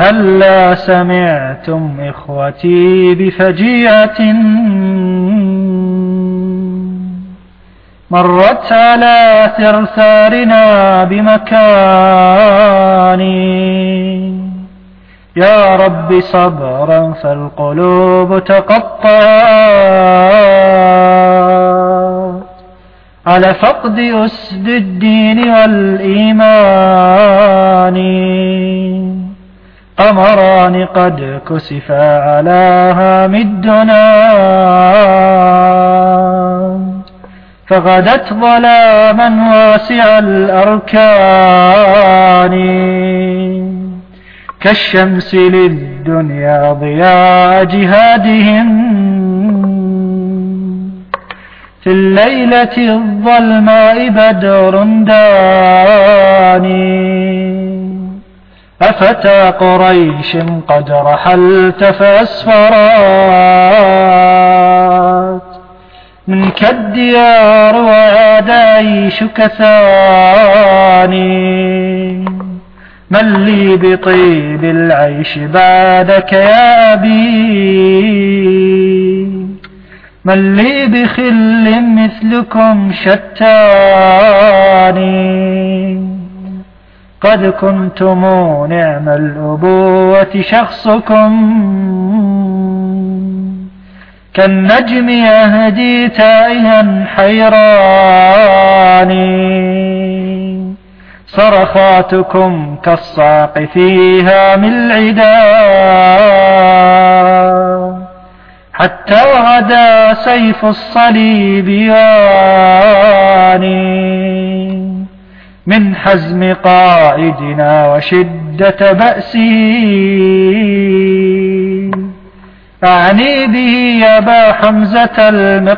هلا سمعتم إخوتي بفجيعة مرت على ثرثارنا بمكان يا رب صبرا فالقلوب تقطعت على فقد أسد الدين والإيمان قمران قد كسفا على هام الدنا فغدت ظلاما واسع الأركان. كالشمس للدنيا ضياء جهادهم. في الليلة الظلماء بدر داني أفتى قريش قد رحلت فأسفرات منك الديار وعدايشك ثاني من لي بطيب العيش بعدك يا أبي من لي بخل مثلكم شتاني قد كنتم نعم الأبوة شخصكم. كالنجم يهدي تائها حيراني صرخاتكم كالصاق فيها من العدا حتى غدا سيف الصليب ياني من حزم قائدنا وشدة بأسه. أعني به يا با حمزة المطاني.